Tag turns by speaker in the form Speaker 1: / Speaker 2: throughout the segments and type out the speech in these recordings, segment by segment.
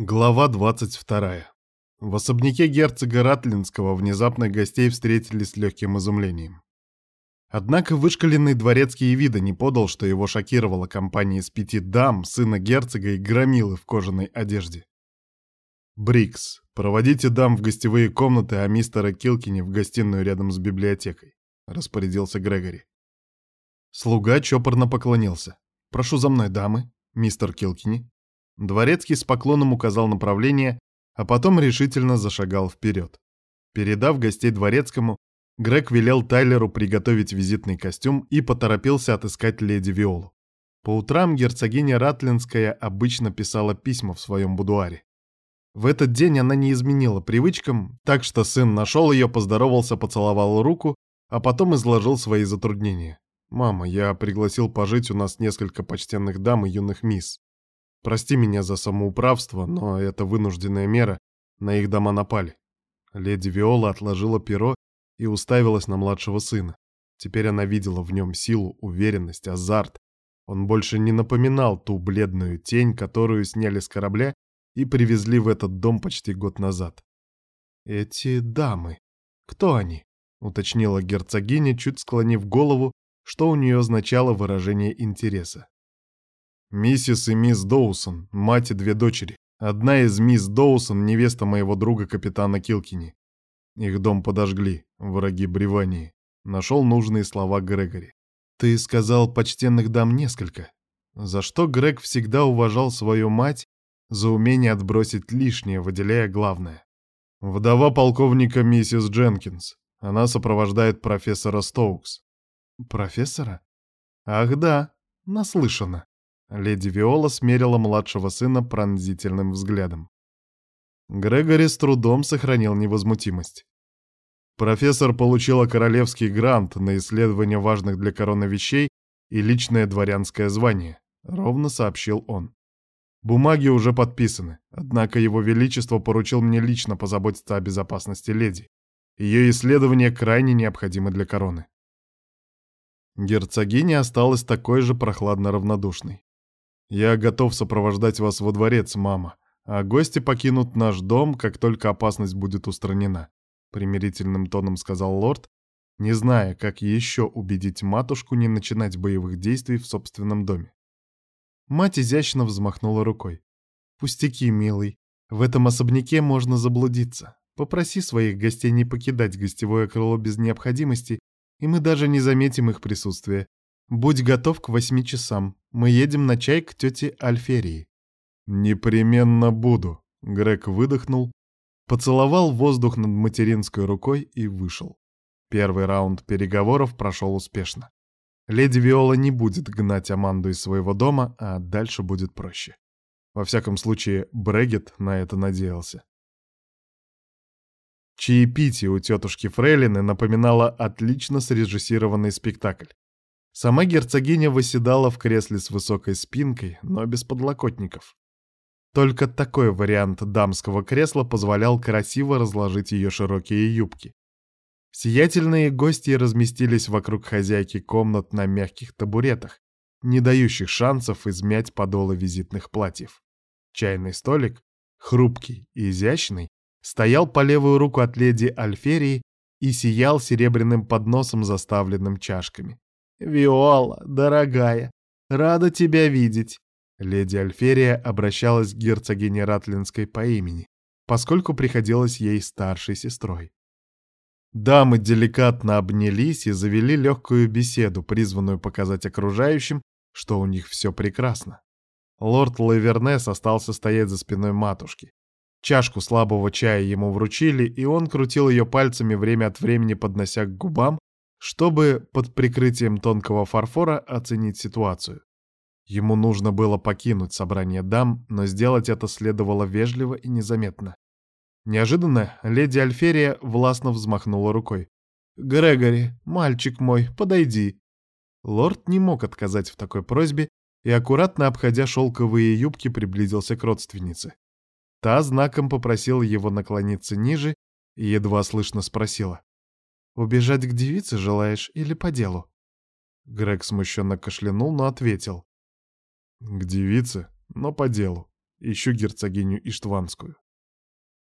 Speaker 1: Глава 22. В особняке герцога Ратлинского внезапно гостей встретили с легким изумлением. Однако вышкаленный дворецкий вида не подал, что его шокировала компания из пяти дам, сына герцога и громилы в кожаной одежде. «Брикс, проводите дам в гостевые комнаты, а мистера Килкини в гостиную рядом с библиотекой», — распорядился Грегори. Слуга чопорно поклонился. «Прошу за мной, дамы, мистер Килкини». Дворецкий с поклоном указал направление, а потом решительно зашагал вперед. Передав гостей дворецкому, Грег велел Тайлеру приготовить визитный костюм и поторопился отыскать леди Виолу. По утрам герцогиня Ратлинская обычно писала письма в своем будуаре. В этот день она не изменила привычкам, так что сын нашел ее, поздоровался, поцеловал руку, а потом изложил свои затруднения. «Мама, я пригласил пожить у нас несколько почтенных дам и юных мисс. Прости меня за самоуправство, но это вынужденная мера, на их дома напали. Леди Виола отложила перо и уставилась на младшего сына. Теперь она видела в нем силу, уверенность, азарт. Он больше не напоминал ту бледную тень, которую сняли с корабля и привезли в этот дом почти год назад. «Эти дамы, кто они?» — уточнила герцогиня, чуть склонив голову, что у нее означало выражение интереса. Миссис и мисс Доусон, мать и две дочери. Одна из мисс Доусон — невеста моего друга капитана Килкини. Их дом подожгли, враги Бревании. Нашел нужные слова Грегори. Ты сказал почтенных дам несколько. За что Грег всегда уважал свою мать за умение отбросить лишнее, выделяя главное. Вдова полковника миссис Дженкинс. Она сопровождает профессора Стоукс. Профессора? Ах да, наслышана. Леди Виола смерила младшего сына пронзительным взглядом. Грегори с трудом сохранил невозмутимость. Профессор получила королевский грант на исследование важных для короны вещей и личное дворянское звание, ровно сообщил он. Бумаги уже подписаны, однако его величество поручил мне лично позаботиться о безопасности леди. Ее исследования крайне необходимы для короны. Герцогиня осталась такой же прохладно равнодушной. «Я готов сопровождать вас во дворец, мама, а гости покинут наш дом, как только опасность будет устранена», — примирительным тоном сказал лорд, не зная, как еще убедить матушку не начинать боевых действий в собственном доме. Мать изящно взмахнула рукой. «Пустяки, милый, в этом особняке можно заблудиться. Попроси своих гостей не покидать гостевое крыло без необходимости, и мы даже не заметим их присутствие. Будь готов к восьми часам. Мы едем на чай к тете Альферии. Непременно буду. Грег выдохнул, поцеловал воздух над материнской рукой и вышел. Первый раунд переговоров прошел успешно. Леди Виола не будет гнать Аманду из своего дома, а дальше будет проще. Во всяком случае, Брегет на это надеялся. Чаепитие у тетушки Фрейлины напоминало отлично срежиссированный спектакль. Сама герцогиня восседала в кресле с высокой спинкой, но без подлокотников. Только такой вариант дамского кресла позволял красиво разложить ее широкие юбки. Сиятельные гости разместились вокруг хозяйки комнат на мягких табуретах, не дающих шансов измять подолы визитных платьев. Чайный столик, хрупкий и изящный, стоял по левую руку от леди Альферии и сиял серебряным подносом, заставленным чашками. «Виола, дорогая, рада тебя видеть!» Леди Альферия обращалась к герцогине Ратлинской по имени, поскольку приходилось ей старшей сестрой. Дамы деликатно обнялись и завели легкую беседу, призванную показать окружающим, что у них все прекрасно. Лорд Лавернес остался стоять за спиной матушки. Чашку слабого чая ему вручили, и он крутил ее пальцами время от времени, поднося к губам, чтобы под прикрытием тонкого фарфора оценить ситуацию. Ему нужно было покинуть собрание дам, но сделать это следовало вежливо и незаметно. Неожиданно леди Альферия властно взмахнула рукой. «Грегори, мальчик мой, подойди!» Лорд не мог отказать в такой просьбе и, аккуратно обходя шелковые юбки, приблизился к родственнице. Та знаком попросила его наклониться ниже и едва слышно спросила. «Убежать к девице желаешь или по делу?» Грег смущенно кашлянул, но ответил. «К девице, но по делу. Ищу герцогиню Иштванскую.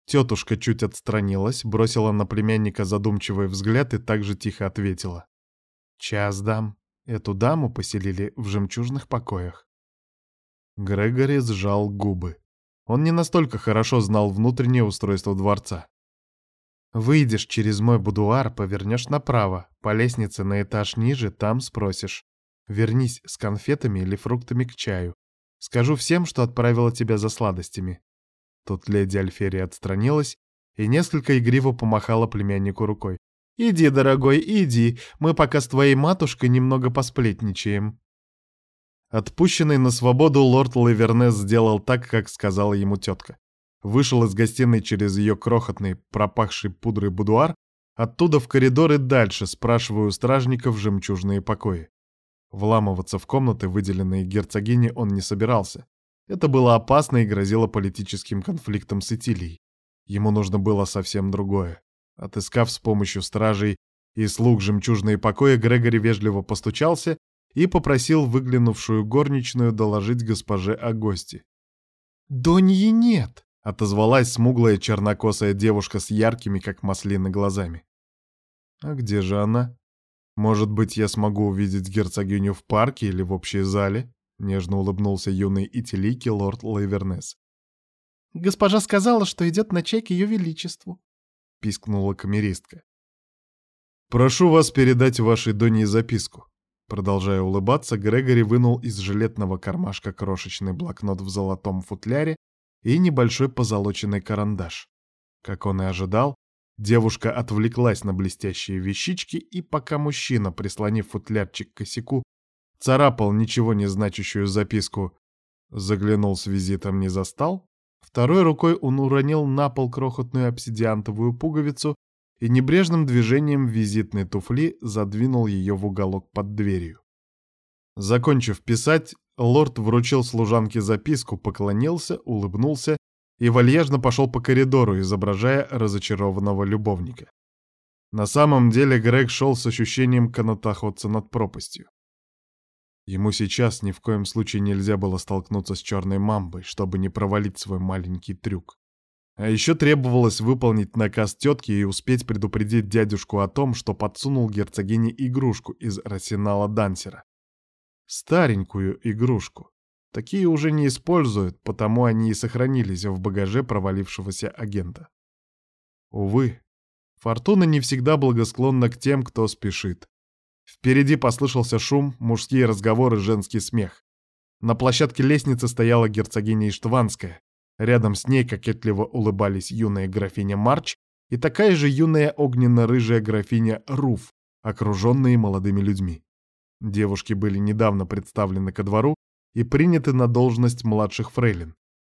Speaker 1: Тетушка чуть отстранилась, бросила на племянника задумчивый взгляд и также тихо ответила. «Час дам. Эту даму поселили в жемчужных покоях». Грегори сжал губы. Он не настолько хорошо знал внутреннее устройство дворца. «Выйдешь через мой будуар, повернешь направо, по лестнице на этаж ниже, там спросишь. Вернись с конфетами или фруктами к чаю. Скажу всем, что отправила тебя за сладостями. Тут леди Альферия отстранилась и несколько игриво помахала племяннику рукой. «Иди, дорогой, иди, мы пока с твоей матушкой немного посплетничаем». Отпущенный на свободу лорд Лавернес сделал так, как сказала ему тетка. Вышел из гостиной через ее крохотный, пропахший пудрой будуар, оттуда в коридор и дальше, спрашивая у стражников жемчужные покои. Вламываться в комнаты, выделенные герцогине, он не собирался. Это было опасно и грозило политическим конфликтом с Итилией. Ему нужно было совсем другое. Отыскав с помощью стражей и слуг жемчужные покои, Грегори вежливо постучался и попросил выглянувшую горничную доложить госпоже о гости. «Доньи нет!» — отозвалась смуглая чернокосая девушка с яркими, как маслины, глазами. «А где же она? Может быть, я смогу увидеть герцогиню в парке или в общей зале?» — нежно улыбнулся юный Итилики лорд Лайвернес. «Госпожа сказала, что идет на чай к ее величеству», — пискнула камеристка. «Прошу вас передать вашей Доне записку». Продолжая улыбаться, Грегори вынул из жилетного кармашка крошечный блокнот в золотом футляре и небольшой позолоченный карандаш. Как он и ожидал, девушка отвлеклась на блестящие вещички, и пока мужчина, прислонив футлярчик к косяку, царапал ничего не значащую записку «Заглянул с визитом, не застал», второй рукой он уронил на пол крохотную обсидиантовую пуговицу и небрежным движением визитной туфли задвинул ее в уголок под дверью. Закончив писать, лорд вручил служанке записку, поклонился, улыбнулся и вальяжно пошел по коридору, изображая разочарованного любовника. На самом деле Грег шел с ощущением канатоходца над пропастью. Ему сейчас ни в коем случае нельзя было столкнуться с черной мамбой, чтобы не провалить свой маленький трюк. А еще требовалось выполнить наказ тетки и успеть предупредить дядюшку о том, что подсунул герцогине игрушку из арсенала Дансера. Старенькую игрушку. Такие уже не используют, потому они и сохранились в багаже провалившегося агента. Увы, фортуна не всегда благосклонна к тем, кто спешит. Впереди послышался шум, мужские разговоры, женский смех. На площадке лестницы стояла герцогиня Иштванская. Рядом с ней кокетливо улыбались юная графиня Марч и такая же юная огненно-рыжая графиня Руф, окруженные молодыми людьми. Девушки были недавно представлены ко двору и приняты на должность младших фрейлин.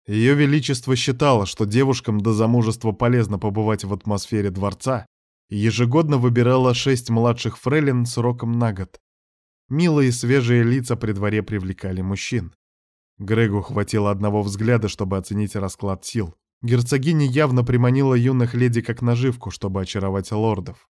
Speaker 1: Ее Величество считало, что девушкам до замужества полезно побывать в атмосфере дворца ежегодно выбирала шесть младших фрейлин сроком на год. Милые свежие лица при дворе привлекали мужчин. Грегу хватило одного взгляда, чтобы оценить расклад сил. Герцогиня явно приманила юных леди как наживку, чтобы очаровать лордов.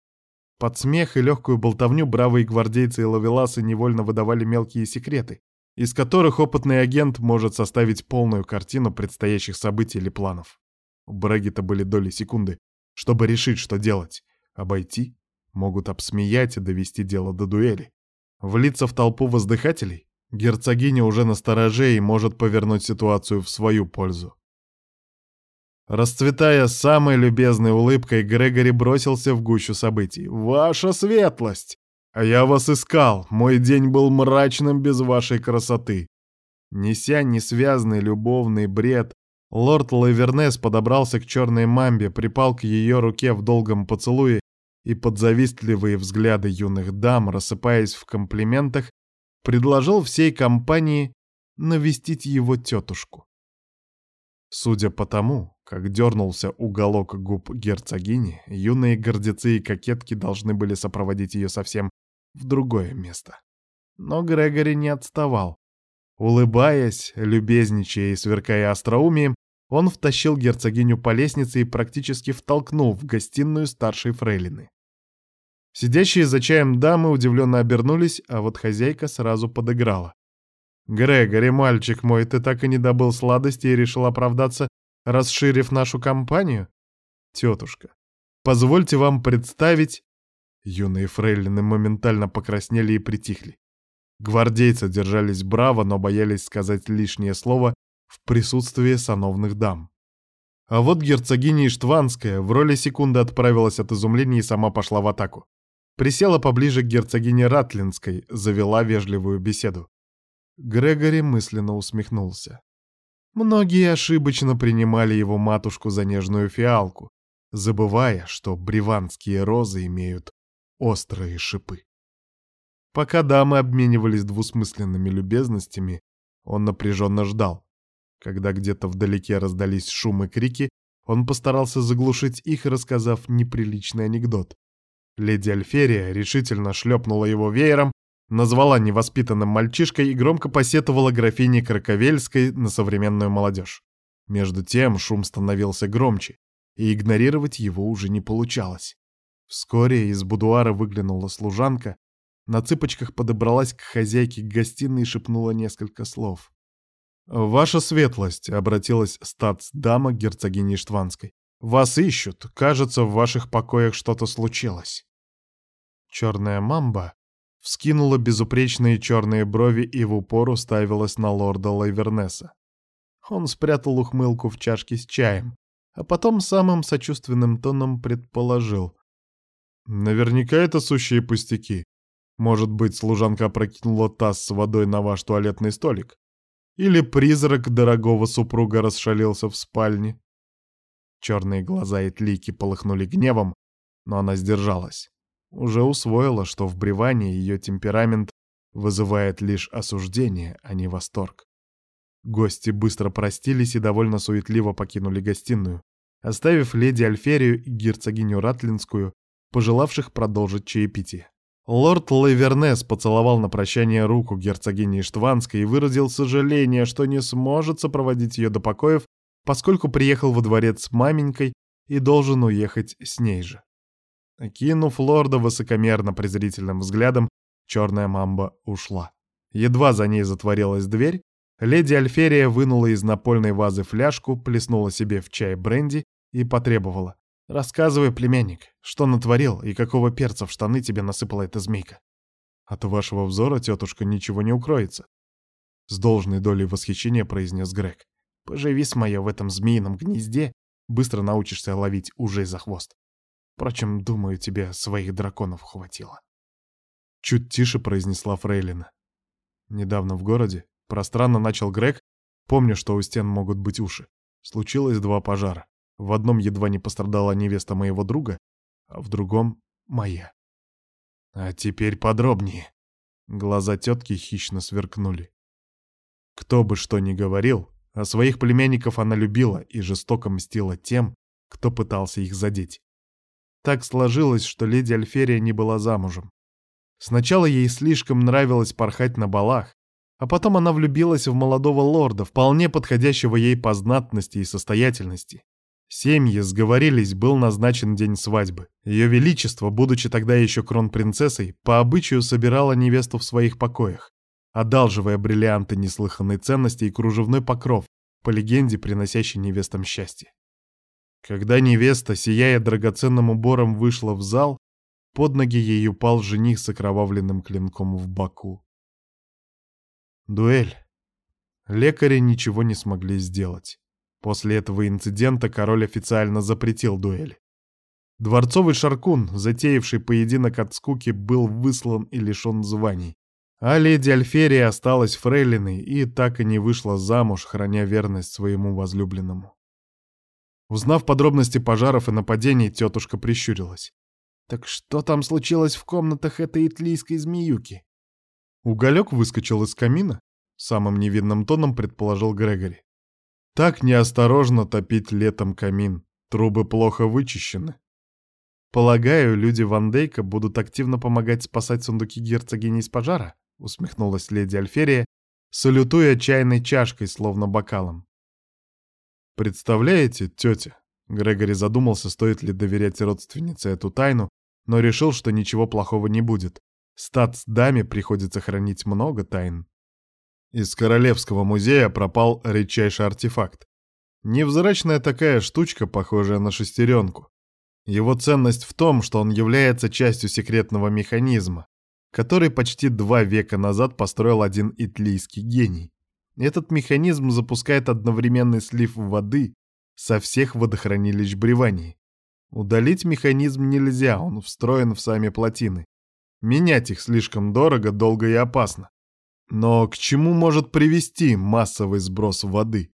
Speaker 1: Под смех и легкую болтовню бравые гвардейцы и лавеласы невольно выдавали мелкие секреты, из которых опытный агент может составить полную картину предстоящих событий или планов. У Брэггета были доли секунды, чтобы решить, что делать. Обойти? Могут обсмеять и довести дело до дуэли. Влиться в толпу воздыхателей? Герцогиня уже на стороже и может повернуть ситуацию в свою пользу. Расцветая самой любезной улыбкой, Грегори бросился в гущу событий. «Ваша светлость! А я вас искал! Мой день был мрачным без вашей красоты!» Неся несвязный любовный бред, лорд Лавернес подобрался к черной мамбе, припал к ее руке в долгом поцелуе и под завистливые взгляды юных дам, рассыпаясь в комплиментах, предложил всей компании навестить его тетушку. Судя по тому, как дернулся уголок губ герцогини, юные гордецы и кокетки должны были сопроводить ее совсем в другое место. Но Грегори не отставал. Улыбаясь, любезничая и сверкая остроумием, он втащил герцогиню по лестнице и практически втолкнул в гостиную старшей фрейлины. Сидящие за чаем дамы удивленно обернулись, а вот хозяйка сразу подыграла. Грегори, мальчик мой, ты так и не добыл сладости и решил оправдаться, расширив нашу компанию? Тетушка, позвольте вам представить... Юные фрейлины моментально покраснели и притихли. Гвардейцы держались браво, но боялись сказать лишнее слово в присутствии сановных дам. А вот герцогиня Иштванская в роли секунды отправилась от изумления и сама пошла в атаку. Присела поближе к герцогине Ратлинской, завела вежливую беседу. Грегори мысленно усмехнулся. Многие ошибочно принимали его матушку за нежную фиалку, забывая, что бреванские розы имеют острые шипы. Пока дамы обменивались двусмысленными любезностями, он напряженно ждал. Когда где-то вдалеке раздались шум и крики, он постарался заглушить их, рассказав неприличный анекдот. Леди Альферия решительно шлепнула его веером, назвала невоспитанным мальчишкой и громко посетовала графине Краковельской на современную молодежь. Между тем шум становился громче, и игнорировать его уже не получалось. Вскоре из будуара выглянула служанка, на цыпочках подобралась к хозяйке гостиной и шепнула несколько слов. «Ваша светлость», — обратилась статс-дама к герцогине Штванской. «Вас ищут. Кажется, в ваших покоях что-то случилось». Черная мамба вскинула безупречные черные брови и в упор уставилась на лорда Лайвернеса. Он спрятал ухмылку в чашке с чаем, а потом самым сочувственным тоном предположил. «Наверняка это сущие пустяки. Может быть, служанка опрокинула таз с водой на ваш туалетный столик? Или призрак дорогого супруга расшалился в спальне? Черные глаза и тлики полыхнули гневом, но она сдержалась. Уже усвоила, что в бревании ее темперамент вызывает лишь осуждение, а не восторг. Гости быстро простились и довольно суетливо покинули гостиную, оставив леди Альферию и герцогиню Ратлинскую, пожелавших продолжить чаепитие. Лорд Лавернес поцеловал на прощание руку герцогини Иштванской и выразил сожаление, что не сможет сопроводить ее до покоев, поскольку приехал во дворец с маменькой и должен уехать с ней же. Окинув лорда высокомерно презрительным взглядом, черная мамба ушла. Едва за ней затворилась дверь, леди Альферия вынула из напольной вазы фляжку, плеснула себе в чай бренди и потребовала. Рассказывай, племянник, что натворил и какого перца в штаны тебе насыпала эта змейка. От вашего взора, тетушка, ничего не укроется. С должной долей восхищения произнес Грег. Поживи с моё в этом змеином гнезде, быстро научишься ловить уже за хвост. Впрочем, думаю, тебе своих драконов хватило. Чуть тише произнесла Фрейлина. Недавно в городе, пространно начал Грег, помню, что у стен могут быть уши. Случилось два пожара. В одном едва не пострадала невеста моего друга, а в другом — моя. А теперь подробнее. Глаза тетки хищно сверкнули. Кто бы что ни говорил, а своих племянников она любила и жестоко мстила тем, кто пытался их задеть. Так сложилось, что леди Альферия не была замужем. Сначала ей слишком нравилось порхать на балах, а потом она влюбилась в молодого лорда, вполне подходящего ей по знатности и состоятельности. Семьи сговорились, был назначен день свадьбы. Ее Величество, будучи тогда еще кронпринцессой, по обычаю собирала невесту в своих покоях, одалживая бриллианты неслыханной ценности и кружевной покров, по легенде, приносящий невестам счастье. Когда невеста, сияя драгоценным убором, вышла в зал, под ноги ей упал жених с окровавленным клинком в боку. Дуэль. Лекари ничего не смогли сделать. После этого инцидента король официально запретил дуэль. Дворцовый шаркун, затеявший поединок от скуки, был выслан и лишен званий. А леди Альферия осталась фрейлиной и так и не вышла замуж, храня верность своему возлюбленному. Узнав подробности пожаров и нападений, тетушка прищурилась. «Так что там случилось в комнатах этой итлийской змеюки?» Уголек выскочил из камина, самым невинным тоном предположил Грегори. Так неосторожно топить летом камин. Трубы плохо вычищены. Полагаю, люди Ван Дейка будут активно помогать спасать сундуки герцогини из пожара? Усмехнулась леди Альферия, салютуя чайной чашкой, словно бокалом. Представляете, тетя? Грегори задумался, стоит ли доверять родственнице эту тайну, но решил, что ничего плохого не будет. Статс-даме приходится хранить много тайн. Из Королевского музея пропал редчайший артефакт. Невзрачная такая штучка, похожая на шестеренку. Его ценность в том, что он является частью секретного механизма, который почти два века назад построил один итлийский гений. Этот механизм запускает одновременный слив воды со всех водохранилищ Бревании. Удалить механизм нельзя, он встроен в сами плотины. Менять их слишком дорого, долго и опасно. Но к чему может привести массовый сброс воды?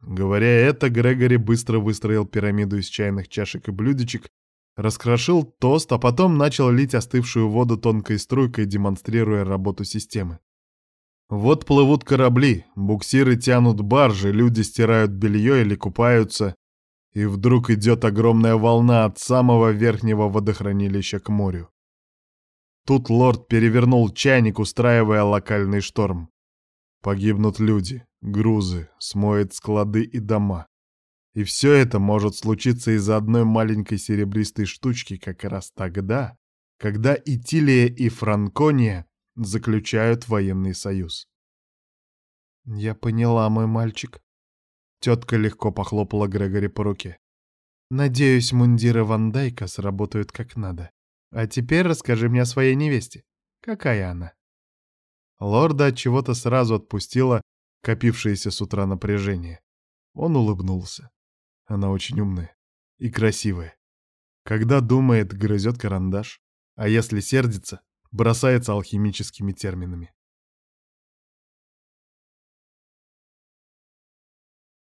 Speaker 1: Говоря это, Грегори быстро выстроил пирамиду из чайных чашек и блюдечек, раскрошил тост, а потом начал лить остывшую воду тонкой струйкой, демонстрируя работу системы. Вот плывут корабли, буксиры тянут баржи, люди стирают белье или купаются, и вдруг идет огромная волна от самого верхнего водохранилища к морю. Тут лорд перевернул чайник, устраивая локальный шторм. Погибнут люди, грузы, смоет склады и дома. И все это может случиться из-за одной маленькой серебристой штучки как раз тогда, когда Итилия и Франкония заключают военный союз. «Я поняла, мой мальчик». Тетка легко похлопала Грегори по руке. «Надеюсь, мундиры Ван Дайка сработают как надо. А теперь расскажи мне о своей невесте. Какая она?» Лорда от чего-то сразу отпустила копившееся с утра напряжение. Он улыбнулся. Она очень умная и красивая. Когда думает, грызет карандаш, а если сердится, бросается алхимическими терминами.